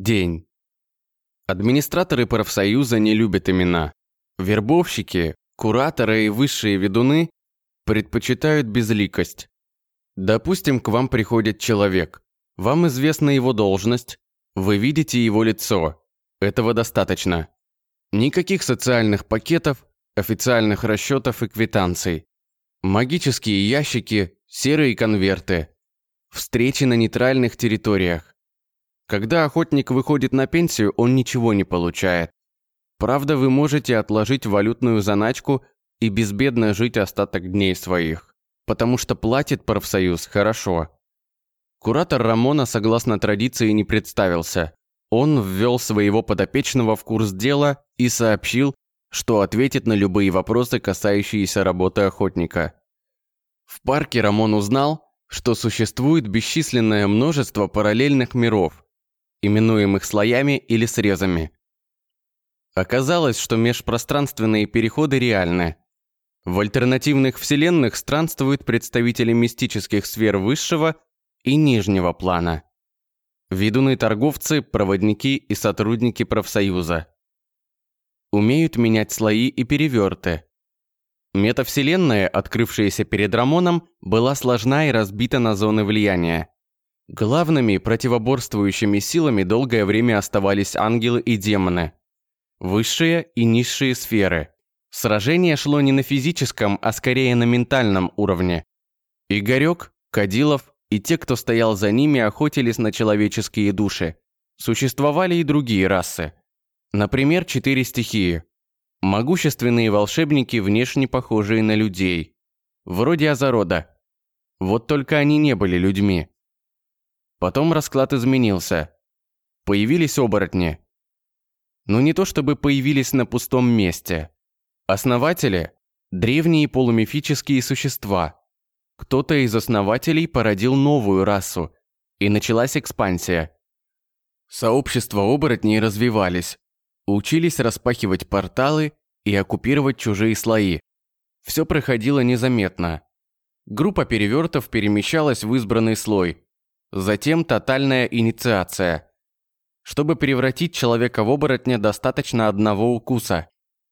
День. Администраторы профсоюза не любят имена. Вербовщики, кураторы и высшие ведуны предпочитают безликость. Допустим, к вам приходит человек. Вам известна его должность, вы видите его лицо. Этого достаточно. Никаких социальных пакетов, официальных расчетов и квитанций. Магические ящики, серые конверты. Встречи на нейтральных территориях. Когда охотник выходит на пенсию, он ничего не получает. Правда, вы можете отложить валютную заначку и безбедно жить остаток дней своих, потому что платит профсоюз хорошо. Куратор Рамона, согласно традиции, не представился. Он ввел своего подопечного в курс дела и сообщил, что ответит на любые вопросы, касающиеся работы охотника. В парке Рамон узнал, что существует бесчисленное множество параллельных миров, именуемых слоями или срезами. Оказалось, что межпространственные переходы реальны. В альтернативных вселенных странствуют представители мистических сфер высшего и нижнего плана. Ведуны-торговцы, проводники и сотрудники профсоюза. Умеют менять слои и переверты. Метавселенная, открывшаяся перед Рамоном, была сложна и разбита на зоны влияния. Главными противоборствующими силами долгое время оставались ангелы и демоны. Высшие и низшие сферы. Сражение шло не на физическом, а скорее на ментальном уровне. Игорек, Кадилов и те, кто стоял за ними, охотились на человеческие души. Существовали и другие расы. Например, четыре стихии. Могущественные волшебники, внешне похожие на людей. Вроде Азарода. Вот только они не были людьми. Потом расклад изменился. Появились оборотни. Но не то чтобы появились на пустом месте. Основатели – древние полумифические существа. Кто-то из основателей породил новую расу, и началась экспансия. Сообщества оборотней развивались, учились распахивать порталы и оккупировать чужие слои. Все проходило незаметно. Группа перевертов перемещалась в избранный слой, Затем тотальная инициация. Чтобы превратить человека в оборотня, достаточно одного укуса.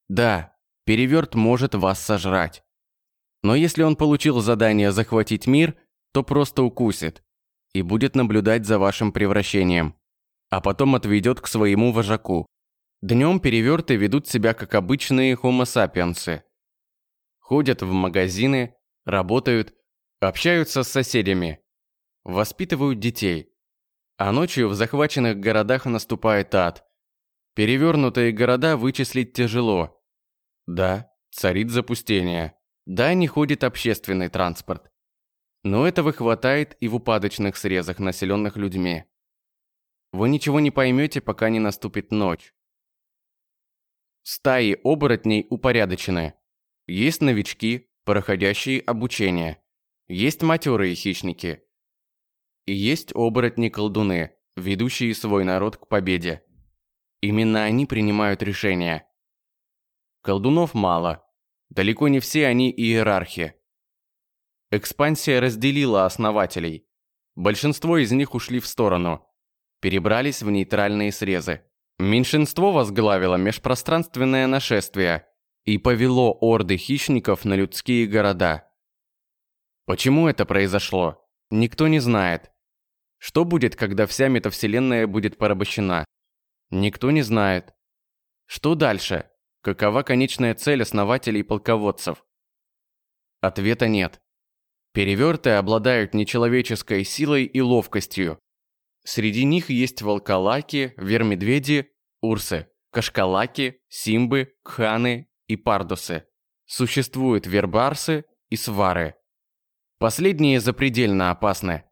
Да, переверт может вас сожрать. Но если он получил задание захватить мир, то просто укусит и будет наблюдать за вашим превращением, а потом отведет к своему вожаку. Днем переверты ведут себя как обычные хомо сапиенсы. Ходят в магазины, работают, общаются с соседями, воспитывают детей. А ночью в захваченных городах наступает ад. Перевернутые города вычислить тяжело. Да, царит запустение. Да, не ходит общественный транспорт. Но этого хватает и в упадочных срезах, населенных людьми. Вы ничего не поймете, пока не наступит ночь. Стаи оборотней упорядочены. Есть новички, проходящие обучение. Есть матерые хищники. И есть оборотни-колдуны, ведущие свой народ к победе. Именно они принимают решения. Колдунов мало. Далеко не все они иерархи. Экспансия разделила основателей. Большинство из них ушли в сторону. Перебрались в нейтральные срезы. Меньшинство возглавило межпространственное нашествие и повело орды хищников на людские города. Почему это произошло, никто не знает. Что будет, когда вся метавселенная будет порабощена? Никто не знает. Что дальше? Какова конечная цель основателей и полководцев? Ответа нет. Переверты обладают нечеловеческой силой и ловкостью. Среди них есть волколаки, вермедведи, урсы, кашкалаки, симбы, кханы и пардусы. Существуют вербарсы и свары. Последние запредельно опасны.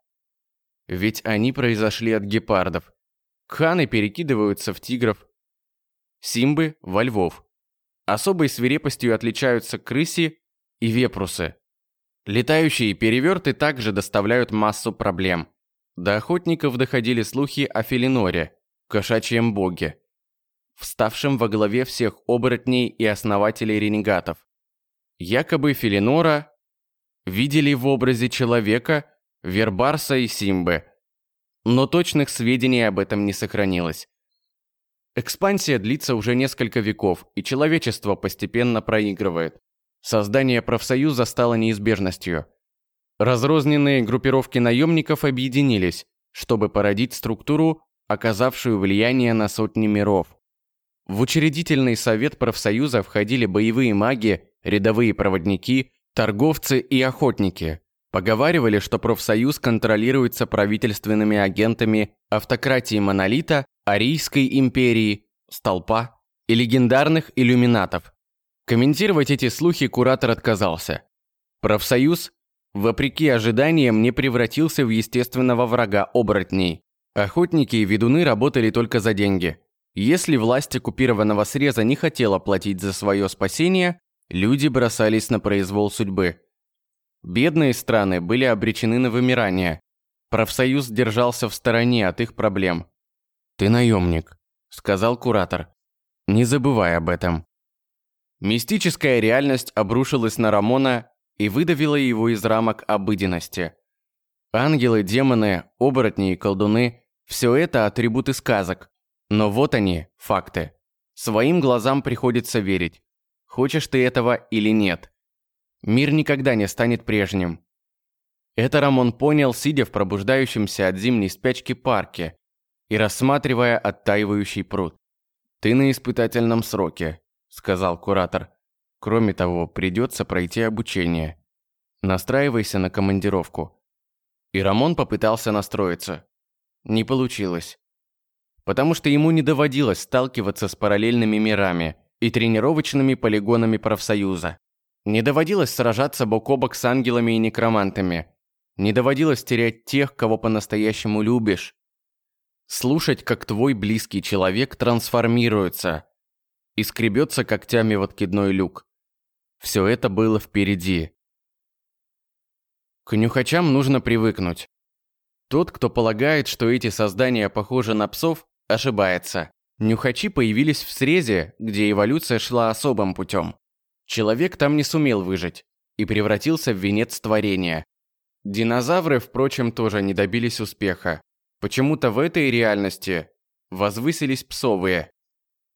Ведь они произошли от гепардов. Кханы перекидываются в тигров. Симбы – во львов. Особой свирепостью отличаются крыси и вепрусы. Летающие переверты также доставляют массу проблем. До охотников доходили слухи о Фелиноре, кошачьем боге, вставшем во главе всех оборотней и основателей ренегатов. Якобы Фелинора видели в образе человека – Вербарса и Симбы. но точных сведений об этом не сохранилось. Экспансия длится уже несколько веков, и человечество постепенно проигрывает. Создание профсоюза стало неизбежностью. Разрозненные группировки наемников объединились, чтобы породить структуру, оказавшую влияние на сотни миров. В учредительный совет профсоюза входили боевые маги, рядовые проводники, торговцы и охотники. Поговаривали, что профсоюз контролируется правительственными агентами автократии Монолита, Арийской империи, Столпа и легендарных иллюминатов. Комментировать эти слухи куратор отказался. Профсоюз, вопреки ожиданиям, не превратился в естественного врага оборотней. Охотники и ведуны работали только за деньги – если власть оккупированного среза не хотела платить за свое спасение, люди бросались на произвол судьбы. Бедные страны были обречены на вымирание. Профсоюз держался в стороне от их проблем. «Ты наемник», – сказал куратор. «Не забывай об этом». Мистическая реальность обрушилась на Рамона и выдавила его из рамок обыденности. Ангелы, демоны, оборотни и колдуны – все это атрибуты сказок, но вот они, факты. Своим глазам приходится верить. Хочешь ты этого или нет. Мир никогда не станет прежним. Это Рамон понял, сидя в пробуждающемся от зимней спячки парке и рассматривая оттаивающий пруд. «Ты на испытательном сроке», – сказал куратор. «Кроме того, придется пройти обучение. Настраивайся на командировку». И Рамон попытался настроиться. Не получилось потому что ему не доводилось сталкиваться с параллельными мирами и тренировочными полигонами профсоюза. Не доводилось сражаться бок о бок с ангелами и некромантами. Не доводилось терять тех, кого по-настоящему любишь. Слушать, как твой близкий человек трансформируется и скребется когтями в откидной люк. Все это было впереди. К нюхачам нужно привыкнуть. Тот, кто полагает, что эти создания похожи на псов, Ошибается. Нюхачи появились в срезе, где эволюция шла особым путем. Человек там не сумел выжить и превратился в венец творения. Динозавры, впрочем, тоже не добились успеха. Почему-то в этой реальности возвысились псовые.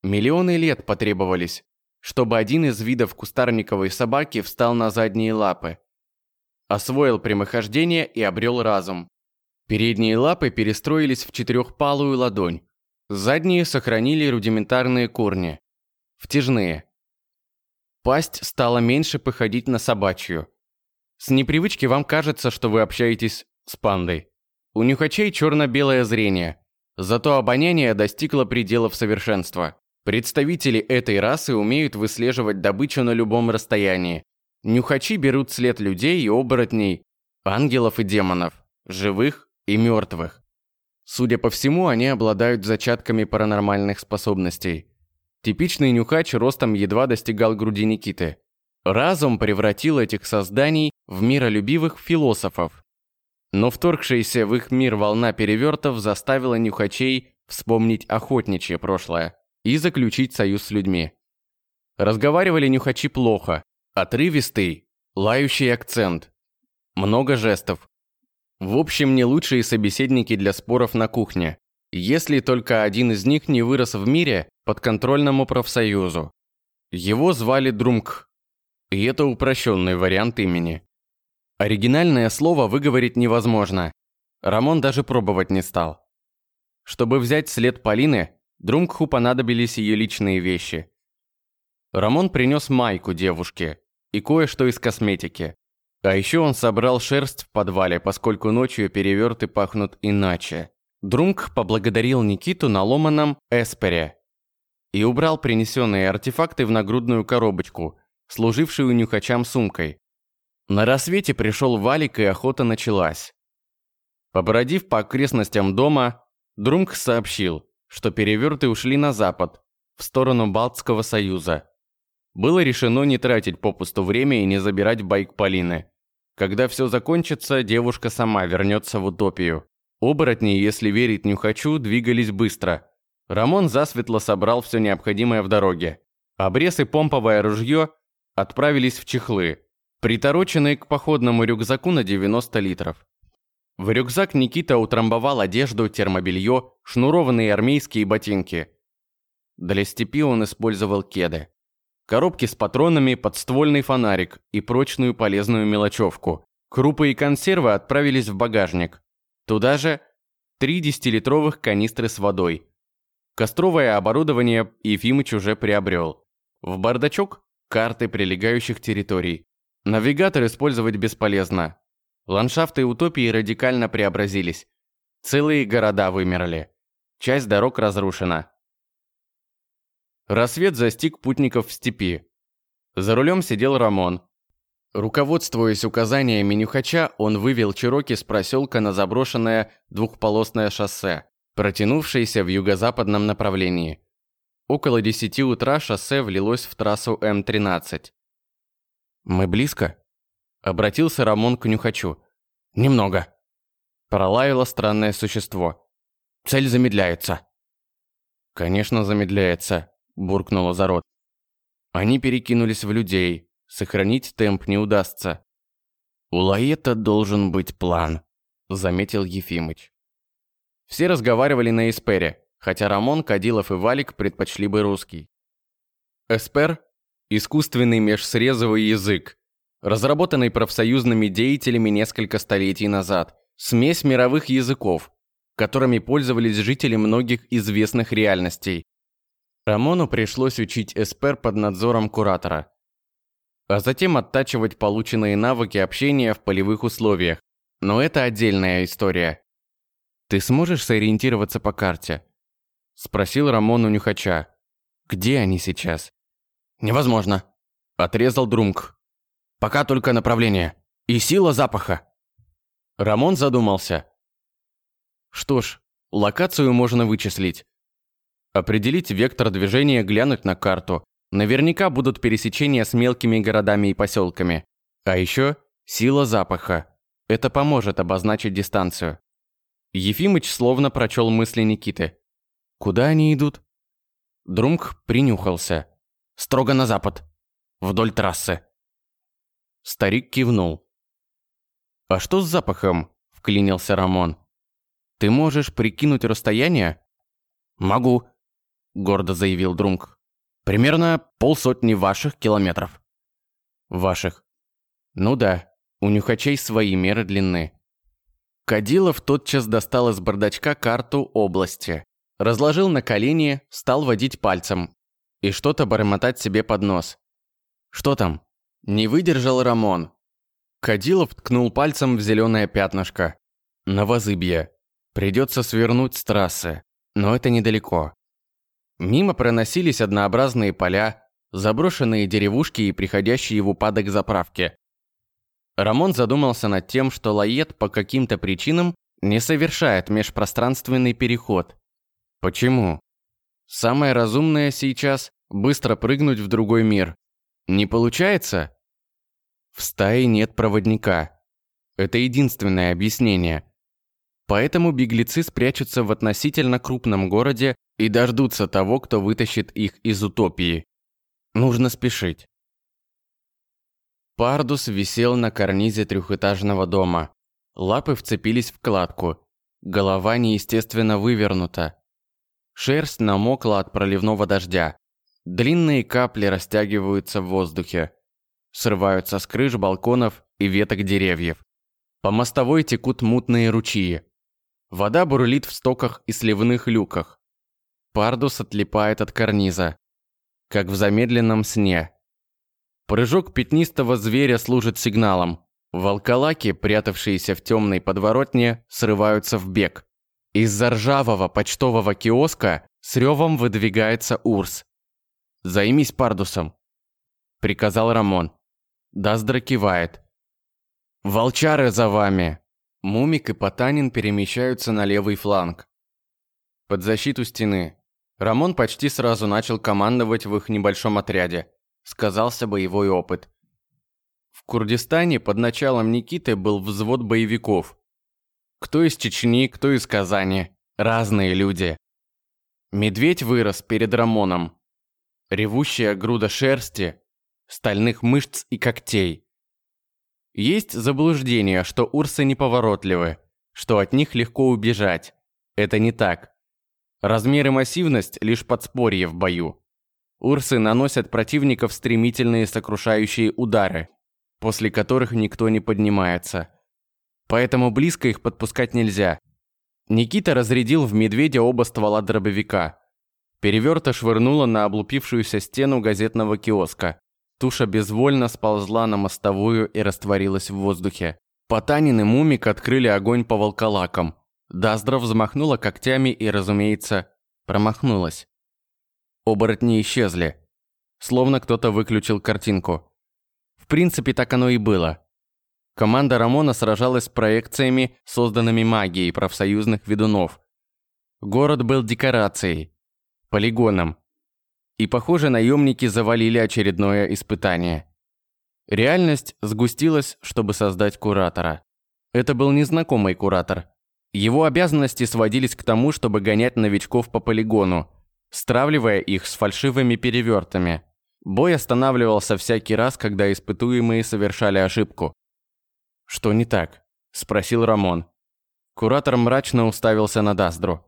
Миллионы лет потребовались, чтобы один из видов кустарниковой собаки встал на задние лапы. Освоил прямохождение и обрел разум. Передние лапы перестроились в четырехпалую ладонь, Задние сохранили рудиментарные корни. Втяжные. Пасть стала меньше походить на собачью. С непривычки вам кажется, что вы общаетесь с пандой. У нюхачей черно-белое зрение. Зато обоняние достигло пределов совершенства. Представители этой расы умеют выслеживать добычу на любом расстоянии. Нюхачи берут след людей и оборотней, ангелов и демонов, живых и мертвых. Судя по всему, они обладают зачатками паранормальных способностей. Типичный нюхач ростом едва достигал груди Никиты. Разум превратил этих созданий в миролюбивых философов. Но вторгшаяся в их мир волна перевертов заставила нюхачей вспомнить охотничье прошлое и заключить союз с людьми. Разговаривали нюхачи плохо, отрывистый, лающий акцент, много жестов, в общем, не лучшие собеседники для споров на кухне, если только один из них не вырос в мире подконтрольному профсоюзу. Его звали Друмк, и это упрощенный вариант имени. Оригинальное слово выговорить невозможно. Рамон даже пробовать не стал. Чтобы взять след Полины, Друмкху понадобились ее личные вещи. Рамон принес майку девушке и кое-что из косметики. А еще он собрал шерсть в подвале, поскольку ночью переверты пахнут иначе. Друнг поблагодарил Никиту на ломаном эспере и убрал принесенные артефакты в нагрудную коробочку, служившую нюхачам сумкой. На рассвете пришел Валик, и охота началась. Побродив по окрестностям дома, Друнг сообщил, что переверты ушли на запад, в сторону Балтского союза. Было решено не тратить попусту время и не забирать байк Полины. Когда все закончится, девушка сама вернется в утопию. Оборотни, если верить Нюхачу, двигались быстро. Рамон засветло собрал все необходимое в дороге. Обрез и помповое ружье отправились в чехлы, притороченные к походному рюкзаку на 90 литров. В рюкзак Никита утрамбовал одежду, термобелье, шнурованные армейские ботинки. Для степи он использовал кеды. Коробки с патронами, подствольный фонарик и прочную полезную мелочевку. Крупы и консервы отправились в багажник. Туда же три десятилитровых канистры с водой. Костровое оборудование Ефимыч уже приобрел. В бардачок – карты прилегающих территорий. Навигатор использовать бесполезно. Ландшафты утопии радикально преобразились. Целые города вымерли. Часть дорог разрушена. Рассвет застиг путников в степи. За рулем сидел Рамон. Руководствуясь указаниями Нюхача, он вывел Чироки с проселка на заброшенное двухполосное шоссе, протянувшееся в юго-западном направлении. Около 10 утра шоссе влилось в трассу М-13. «Мы близко?» Обратился Рамон к Нюхачу. «Немного». Пролаяло странное существо. «Цель замедляется». «Конечно, замедляется», – буркнула Зарод. Они перекинулись в людей. Сохранить темп не удастся. «У Лаета должен быть план», – заметил Ефимыч. Все разговаривали на Эспере, хотя Рамон, Кадилов и Валик предпочли бы русский. Эспер – искусственный межсрезовый язык, разработанный профсоюзными деятелями несколько столетий назад. Смесь мировых языков, которыми пользовались жители многих известных реальностей. Рамону пришлось учить эспер под надзором куратора, а затем оттачивать полученные навыки общения в полевых условиях. Но это отдельная история. «Ты сможешь сориентироваться по карте?» – спросил Рамон у Нюхача. «Где они сейчас?» «Невозможно», – отрезал Друмк. Пока только направление. И сила запаха. Рамон задумался. Что ж, локацию можно вычислить. Определить вектор движения, глянуть на карту. Наверняка будут пересечения с мелкими городами и поселками. А еще сила запаха. Это поможет обозначить дистанцию. Ефимыч словно прочел мысли Никиты. Куда они идут? Друмк принюхался. Строго на запад. Вдоль трассы. Старик кивнул. «А что с запахом?» – вклинился Рамон. «Ты можешь прикинуть расстояние?» «Могу», – гордо заявил Друнг. «Примерно полсотни ваших километров». «Ваших?» «Ну да, у нюхачей свои меры длины». Кадилов тотчас достал из бардачка карту области, разложил на колени, стал водить пальцем и что-то бормотать себе под нос. «Что там?» Не выдержал Рамон. Кадилов ткнул пальцем в зеленое пятнышко. Новозыбье. Придется свернуть с трассы. Но это недалеко. Мимо проносились однообразные поля, заброшенные деревушки и приходящие в упадок заправки. Рамон задумался над тем, что Лает по каким-то причинам не совершает межпространственный переход. Почему? Самое разумное сейчас – быстро прыгнуть в другой мир, не получается? В стае нет проводника. Это единственное объяснение. Поэтому беглецы спрячутся в относительно крупном городе и дождутся того, кто вытащит их из утопии. Нужно спешить. Пардус висел на карнизе трехэтажного дома. Лапы вцепились в кладку. Голова неестественно вывернута. Шерсть намокла от проливного дождя. Длинные капли растягиваются в воздухе. Срываются с крыш балконов и веток деревьев. По мостовой текут мутные ручьи. Вода бурлит в стоках и сливных люках. Пардус отлипает от карниза, как в замедленном сне. Прыжок пятнистого зверя служит сигналом. Волколаки, прятавшиеся в темной подворотне, срываются в бег. Из-за ржавого почтового киоска с ревом выдвигается Урс. Займись пардусом», – приказал Рамон. Даздра кивает. «Волчары за вами!» Мумик и Потанин перемещаются на левый фланг. Под защиту стены. Рамон почти сразу начал командовать в их небольшом отряде. Сказался боевой опыт. В Курдистане под началом Никиты был взвод боевиков. Кто из Чечни, кто из Казани. Разные люди. Медведь вырос перед Рамоном, ревущая груда шерсти, стальных мышц и когтей. Есть заблуждение, что урсы неповоротливы. что от них легко убежать. Это не так. Размер и массивность – лишь подспорье в бою. Урсы наносят противников стремительные сокрушающие удары, после которых никто не поднимается. Поэтому близко их подпускать нельзя. Никита разрядил в медведя оба ствола дробовика. Переверта швырнула на облупившуюся стену газетного киоска. Туша безвольно сползла на мостовую и растворилась в воздухе. Потанин и Мумик открыли огонь по волколакам. Даздра взмахнула когтями и, разумеется, промахнулась. Оборотни исчезли. Словно кто-то выключил картинку. В принципе, так оно и было. Команда Рамона сражалась с проекциями, созданными магией профсоюзных ведунов. Город был декорацией, полигоном, и, похоже, наемники завалили очередное испытание. Реальность сгустилась, чтобы создать куратора. Это был незнакомый куратор. Его обязанности сводились к тому, чтобы гонять новичков по полигону, стравливая их с фальшивыми перевертами. Бой останавливался всякий раз, когда испытуемые совершали ошибку. «Что не так?» – спросил Рамон. Куратор мрачно уставился на Даздру.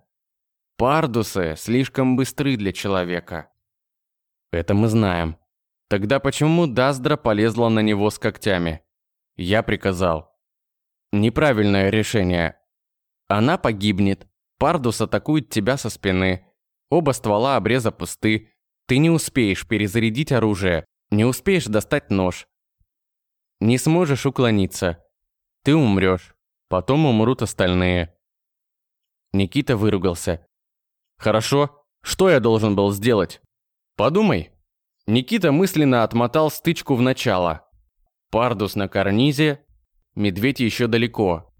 «Пардусы слишком быстры для человека. Это мы знаем. Тогда почему Даздра полезла на него с когтями? Я приказал. Неправильное решение. Она погибнет. Пардус атакует тебя со спины. Оба ствола обреза пусты. Ты не успеешь перезарядить оружие. Не успеешь достать нож. Не сможешь уклониться. Ты умрешь. Потом умрут остальные. Никита выругался. Хорошо. Что я должен был сделать? Подумай. Никита мысленно отмотал стычку в начало. Пардус на карнизе, медведь еще далеко.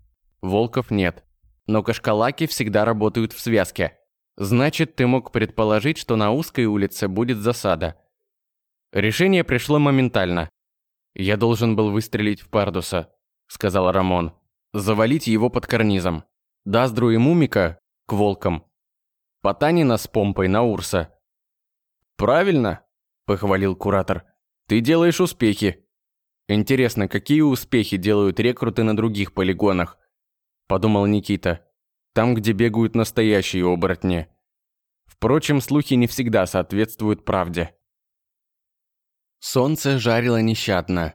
Волков нет. Но кашкалаки всегда работают в связке. Значит, ты мог предположить, что на узкой улице будет засада. Решение пришло моментально. «Я должен был выстрелить в Пардуса», — сказал Рамон. «Завалить его под карнизом. Даздру и Мумика — к волкам. Потанина с помпой на Урса. «Правильно», – похвалил куратор. «Ты делаешь успехи». «Интересно, какие успехи делают рекруты на других полигонах?» – подумал Никита. «Там, где бегают настоящие оборотни». Впрочем, слухи не всегда соответствуют правде. Солнце жарило нещадно,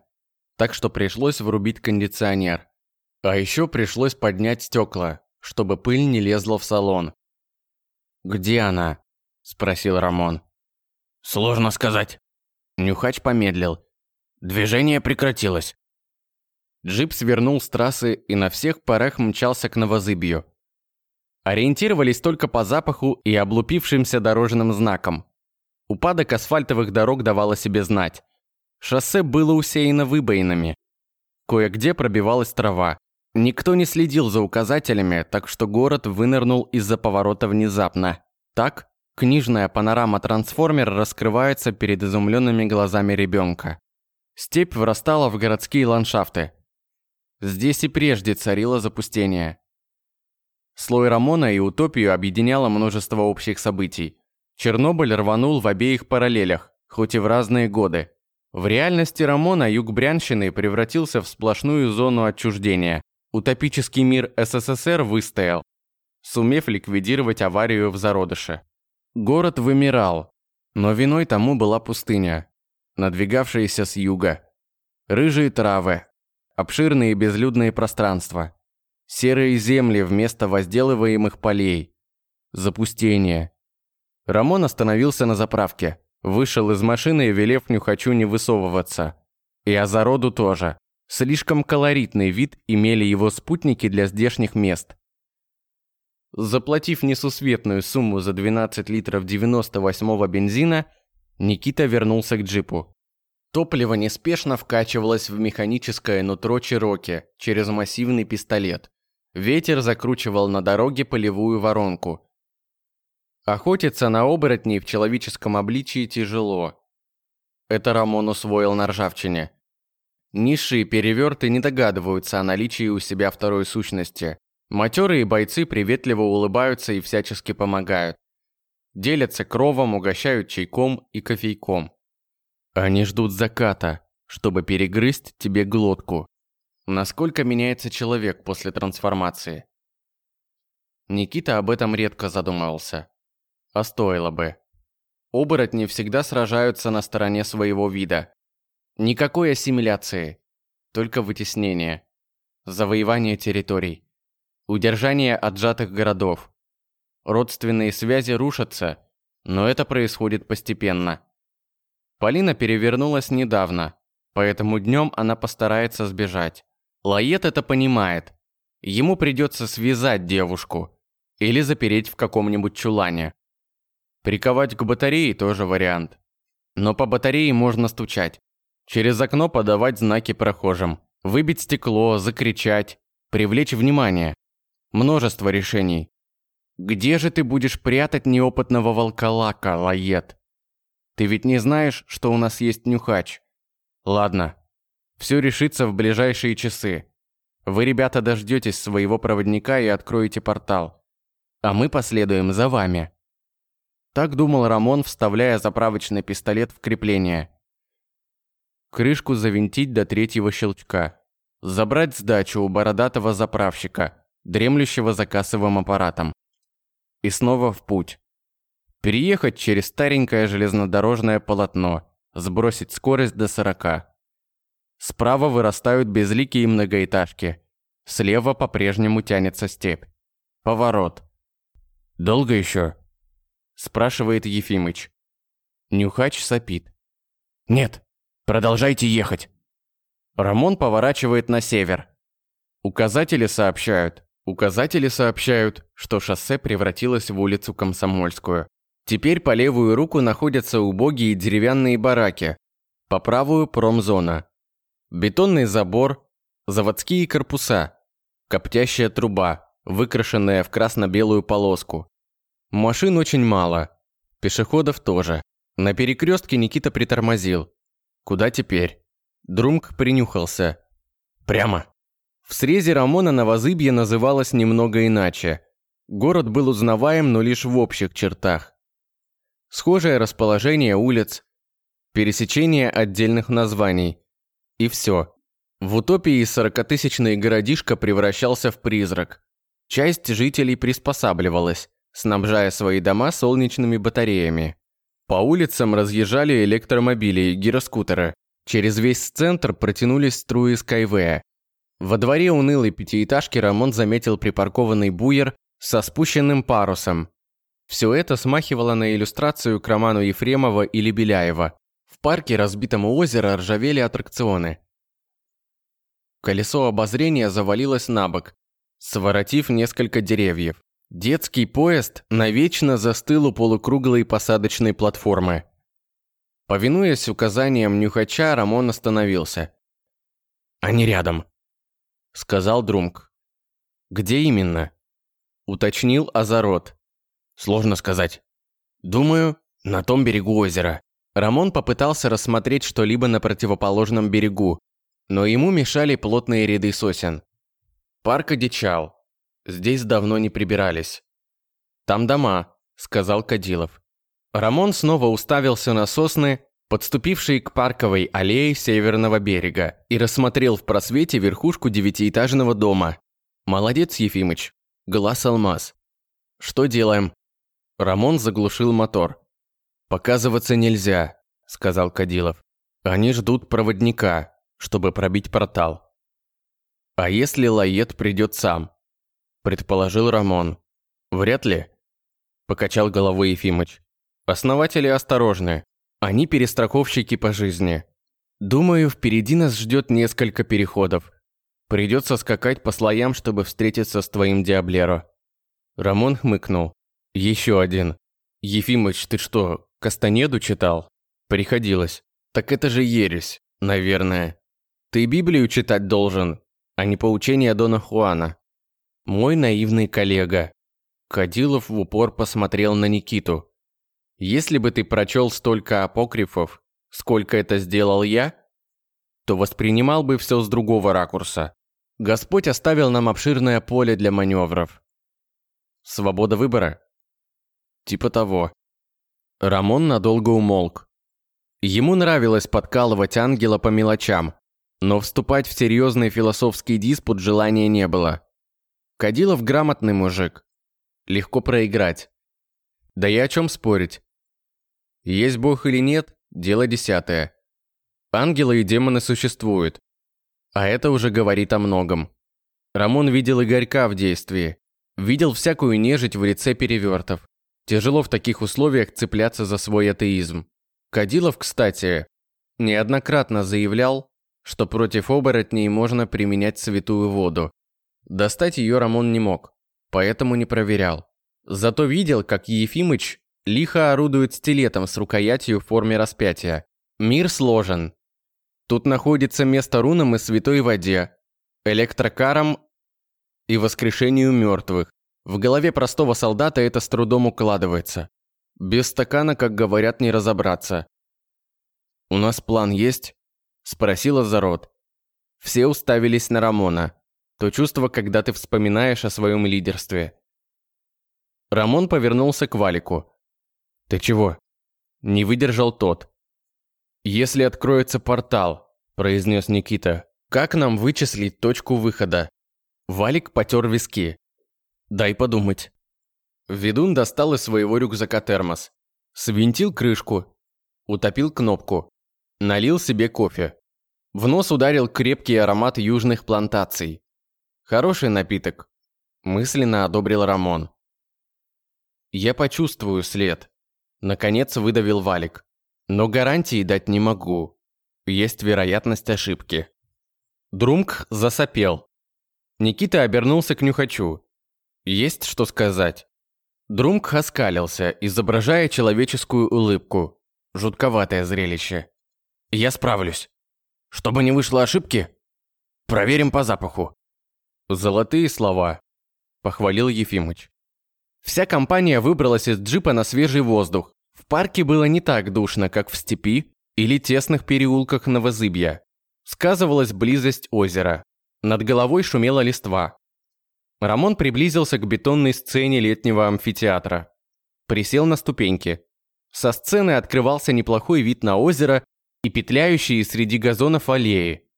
так что пришлось врубить кондиционер. А еще пришлось поднять стекла, чтобы пыль не лезла в салон. «Где она?» – спросил Рамон. Сложно сказать. Нюхач помедлил. Движение прекратилось. Джип свернул с трассы и на всех парах мчался к Новозыбью. Ориентировались только по запаху и облупившимся дорожным знакам. Упадок асфальтовых дорог давал о себе знать. Шоссе было усеяно выбоинами. Кое-где пробивалась трава. Никто не следил за указателями, так что город вынырнул из-за поворота внезапно. Так, Книжная панорама трансформер раскрывается перед изумленными глазами ребенка. Степь вырастала в городские ландшафты. Здесь и прежде царило запустение. Слой Рамона и Утопию объединяло множество общих событий. Чернобыль рванул в обеих параллелях, хоть и в разные годы. В реальности Рамона юг Брянщины превратился в сплошную зону отчуждения. Утопический мир СССР выстоял, сумев ликвидировать аварию в зародыше. Город вымирал, но виной тому была пустыня, надвигавшаяся с юга. Рыжие травы, обширные безлюдные пространства, серые земли вместо возделываемых полей, запустение. Рамон остановился на заправке, вышел из машины, велев нюхачу не высовываться. И Азароду тоже. Слишком колоритный вид имели его спутники для здешних мест. Заплатив несусветную сумму за 12 литров 98-го бензина, Никита вернулся к джипу. Топливо неспешно вкачивалось в механическое нутро Чироки через массивный пистолет. Ветер закручивал на дороге полевую воронку. Охотиться на оборотней в человеческом обличии тяжело. Это Рамон усвоил на ржавчине. Низшие переверты не догадываются о наличии у себя второй сущности. Матерые бойцы приветливо улыбаются и всячески помогают. Делятся кровом, угощают чайком и кофейком. Они ждут заката, чтобы перегрызть тебе глотку. Насколько меняется человек после трансформации? Никита об этом редко задумывался. А стоило бы. Оборотни всегда сражаются на стороне своего вида. Никакой ассимиляции, только вытеснение. Завоевание территорий. Удержание отжатых городов. Родственные связи рушатся, но это происходит постепенно. Полина перевернулась недавно, поэтому днем она постарается сбежать. Лает это понимает. Ему придется связать девушку или запереть в каком-нибудь чулане. Приковать к батарее тоже вариант. Но по батарее можно стучать. Через окно подавать знаки прохожим. Выбить стекло, закричать, привлечь внимание. Множество решений. Где же ты будешь прятать неопытного волколака, Лает? Ты ведь не знаешь, что у нас есть нюхач? Ладно. Все решится в ближайшие часы. Вы, ребята, дождетесь своего проводника и откроете портал. А мы последуем за вами. Так думал Рамон, вставляя заправочный пистолет в крепление. Крышку завинтить до третьего щелчка. Забрать сдачу у бородатого заправщика, дремлющего за кассовым аппаратом. И снова в путь. Переехать через старенькое железнодорожное полотно, сбросить скорость до 40. Справа вырастают безликие многоэтажки. Слева по-прежнему тянется степь. Поворот. «Долго еще?» спрашивает Ефимыч. Нюхач сопит. «Нет, продолжайте ехать». Рамон поворачивает на север. Указатели сообщают. Указатели сообщают, что шоссе превратилось в улицу Комсомольскую. Теперь по левую руку находятся убогие деревянные бараки, по правую промзона. Бетонный забор, заводские корпуса, коптящая труба, выкрашенная в красно-белую полоску. Машин очень мало. Пешеходов тоже. На перекрестке Никита притормозил. Куда теперь? Друмк принюхался. Прямо. В срезе Рамона Новозыбье называлось немного иначе. Город был узнаваем, но лишь в общих чертах. Схожее расположение улиц, пересечение отдельных названий. И все. В утопии сорокатысячный городишко превращался в призрак. Часть жителей приспосабливалась снабжая свои дома солнечными батареями. По улицам разъезжали электромобили и гироскутеры. Через весь центр протянулись струи Скайвея. Во дворе унылой пятиэтажки Рамон заметил припаркованный буер со спущенным парусом. Все это смахивало на иллюстрацию к роману Ефремова или Беляева. В парке, разбитом у озера, ржавели аттракционы. Колесо обозрения завалилось на бок, своротив несколько деревьев. Детский поезд навечно застыл у полукруглой посадочной платформы. Повинуясь указаниям нюхача, Рамон остановился. «Они рядом», — сказал Друмк. «Где именно?» — уточнил Азарот. «Сложно сказать. Думаю, на том берегу озера». Рамон попытался рассмотреть что-либо на противоположном берегу, но ему мешали плотные ряды сосен. Парк одичал, Здесь давно не прибирались. Там дома, сказал Кадилов. Рамон снова уставился на сосны, подступившие к парковой аллее северного берега, и рассмотрел в просвете верхушку девятиэтажного дома. Молодец, Ефимыч. Глаз алмаз. Что делаем? Рамон заглушил мотор. Показываться нельзя, сказал Кадилов. Они ждут проводника, чтобы пробить портал. А если Лает придет сам? предположил Рамон. Вряд ли, покачал головой Ефимыч. Основатели осторожны. Они перестраховщики по жизни. Думаю, впереди нас ждет несколько переходов. Придется скакать по слоям, чтобы встретиться с твоим Диаблеро. Рамон хмыкнул. Еще один. Ефимыч, ты что, Кастанеду читал? Приходилось. Так это же ересь, наверное. Ты Библию читать должен, а не поучение Дона Хуана. Мой наивный коллега. Кадилов в упор посмотрел на Никиту. Если бы ты прочел столько апокрифов, сколько это сделал я, то воспринимал бы все с другого ракурса. Господь оставил нам обширное поле для маневров. Свобода выбора? Типа того. Рамон надолго умолк. Ему нравилось подкалывать ангела по мелочам, но вступать в серьезный философский диспут желания не было. Кадилов грамотный мужик. легко проиграть. Да и о чем спорить? Есть Бог или нет – дело десятое. Ангелы и демоны существуют. А это уже говорит о многом. Рамон видел Игорька в действии. Видел всякую нежить в лице перевертов. Тяжело в таких условиях цепляться за свой атеизм. Кадилов, кстати, неоднократно заявлял, что против оборотней можно применять святую воду. Достать ее Рамон не мог, поэтому не проверял. Зато видел, как Ефимыч лихо орудует стилетом с рукоятью в форме распятия. Мир сложен. Тут находится место рунам и святой воде, электрокарам и воскрешению мертвых. В голове простого солдата это с трудом укладывается. Без стакана, как говорят, не разобраться. «У нас план есть?» – спросила Зарод. Все уставились на Рамона. То чувство, когда ты вспоминаешь о своем лидерстве. Рамон повернулся к Валику. «Ты чего?» Не выдержал тот. «Если откроется портал», – произнес Никита, – «как нам вычислить точку выхода?» Валик потер виски. «Дай подумать». Ведун достал из своего рюкзака термос. Свинтил крышку. Утопил кнопку. Налил себе кофе. В нос ударил крепкий аромат южных плантаций. Хороший напиток. Мысленно одобрил Рамон. Я почувствую след. Наконец выдавил Валик. Но гарантии дать не могу. Есть вероятность ошибки. Друмк засопел. Никита обернулся к нюхачу. Есть что сказать. Друмк оскалился, изображая человеческую улыбку. Жутковатое зрелище. «Я справлюсь. Чтобы не вышло ошибки, проверим по запаху». «Золотые слова», – похвалил Ефимыч. Вся компания выбралась из джипа на свежий воздух. В парке было не так душно, как в степи или тесных переулках Новозыбья. Сказывалась близость озера. Над головой шумела листва. Рамон приблизился к бетонной сцене летнего амфитеатра. Присел на ступеньки. Со сцены открывался неплохой вид на озеро и петляющие среди газонов аллеи.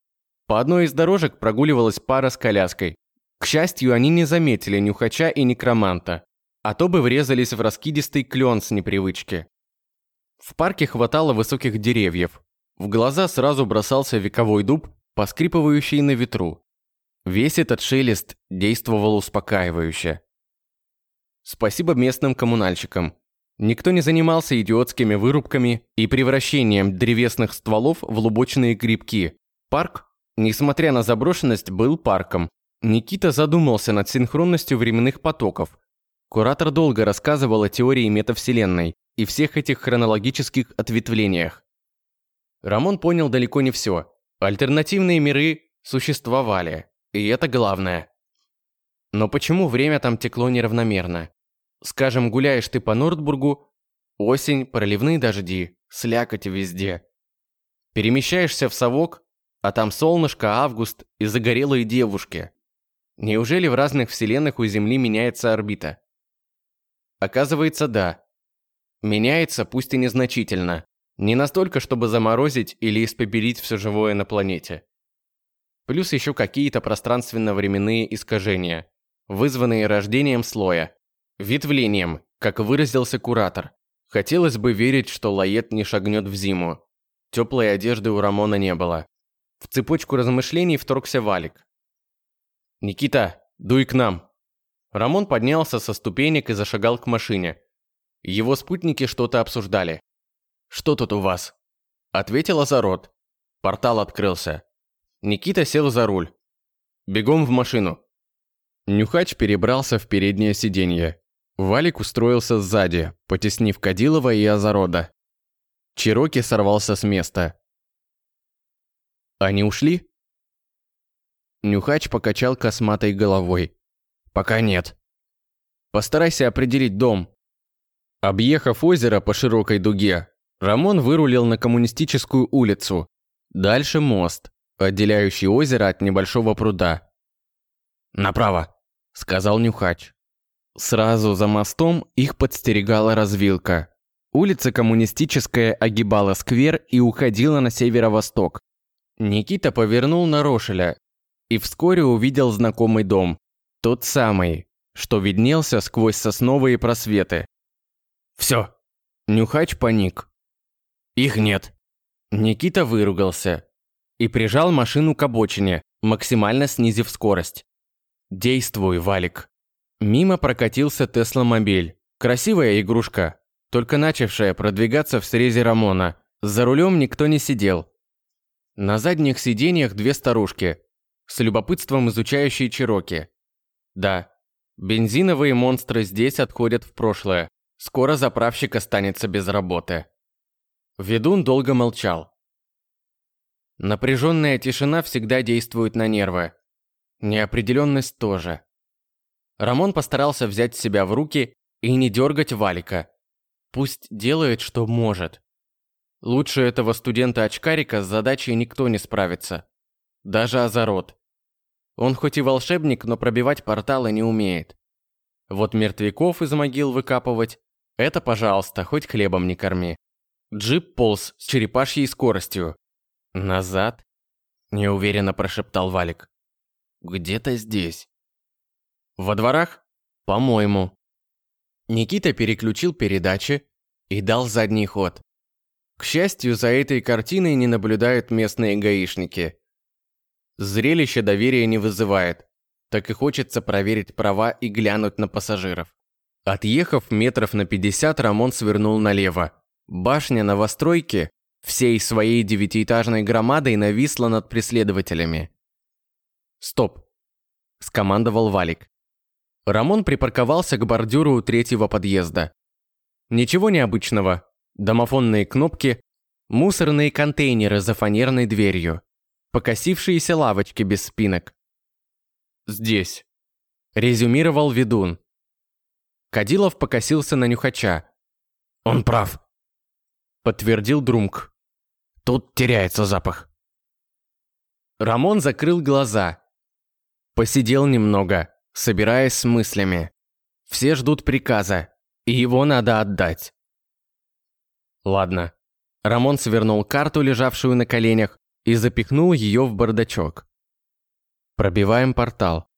По одной из дорожек прогуливалась пара с коляской. К счастью, они не заметили нюхача и некроманта а то бы врезались в раскидистый клен с непривычки. В парке хватало высоких деревьев. В глаза сразу бросался вековой дуб, поскрипывающий на ветру. Весь этот шелест действовал успокаивающе. Спасибо местным коммунальщикам. Никто не занимался идиотскими вырубками и превращением древесных стволов в лубочные грибки. Парк, несмотря на заброшенность, был парком. Никита задумался над синхронностью временных потоков, Куратор долго рассказывал о теории метавселенной и всех этих хронологических ответвлениях. Рамон понял далеко не все. Альтернативные миры существовали, и это главное. Но почему время там текло неравномерно? Скажем, гуляешь ты по Нордбургу, осень, проливные дожди, слякоть везде. Перемещаешься в совок, а там солнышко, август и загорелые девушки. Неужели в разных вселенных у Земли меняется орбита? Оказывается, да. Меняется, пусть и незначительно. Не настолько, чтобы заморозить или испепелить все живое на планете. Плюс еще какие-то пространственно-временные искажения, вызванные рождением слоя. Ветвлением, как выразился куратор. Хотелось бы верить, что Лает не шагнет в зиму. Теплой одежды у Рамона не было. В цепочку размышлений вторгся Валик. «Никита, дуй к нам!» Рамон поднялся со ступенек и зашагал к машине. Его спутники что-то обсуждали. «Что тут у вас?» Ответил Азарот. Портал открылся. Никита сел за руль. «Бегом в машину». Нюхач перебрался в переднее сиденье. Валик устроился сзади, потеснив Кадилова и Азарода. Чироки сорвался с места. «Они ушли?» Нюхач покачал косматой головой. Пока нет. Постарайся определить дом. Объехав озеро по широкой дуге, Рамон вырулил на коммунистическую улицу. Дальше мост, отделяющий озеро от небольшого пруда. «Направо», — сказал Нюхач. Сразу за мостом их подстерегала развилка. Улица Коммунистическая огибала сквер и уходила на северо-восток. Никита повернул на Рошеля и вскоре увидел знакомый дом. Тот самый, что виднелся сквозь сосновые просветы. Все, Нюхач паник. их нет. Никита выругался и прижал машину к обочине, максимально снизив скорость. «Действуй, Валик». Мимо прокатился Тесла-мобиль. Красивая игрушка, только начавшая продвигаться в срезе Рамона. За рулем никто не сидел. На задних сиденьях две старушки, с любопытством изучающие Чироки. Да, бензиновые монстры здесь отходят в прошлое. Скоро заправщик останется без работы. Ведун долго молчал. Напряженная тишина всегда действует на нервы. Неопределенность тоже. Рамон постарался взять себя в руки и не дергать Валика. Пусть делает, что может. Лучше этого студента-очкарика с задачей никто не справится. Даже Азарот. Он хоть и волшебник, но пробивать порталы не умеет. Вот мертвяков из могил выкапывать – это, пожалуйста, хоть хлебом не корми. Джип полз с черепашьей скоростью. «Назад?» – неуверенно прошептал Валик. «Где-то здесь». «Во дворах?» «По-моему». Никита переключил передачи и дал задний ход. К счастью, за этой картиной не наблюдают местные гаишники. Зрелище доверия не вызывает, так и хочется проверить права и глянуть на пассажиров. Отъехав метров на 50, Рамон свернул налево. Башня новостройки всей своей девятиэтажной громадой нависла над преследователями. «Стоп!» – скомандовал Валик. Рамон припарковался к бордюру третьего подъезда. Ничего необычного. Домофонные кнопки, мусорные контейнеры за фанерной дверью, покосившиеся лавочки без спинок. «Здесь», – резюмировал ведун. Кадилов покосился на нюхача. Он прав. Подтвердил Друмк. Тут теряется запах. Рамон закрыл глаза. Посидел немного, собираясь с мыслями. Все ждут приказа, и его надо отдать. Ладно. Рамон свернул карту, лежавшую на коленях, и запихнул ее в бардачок. Пробиваем портал.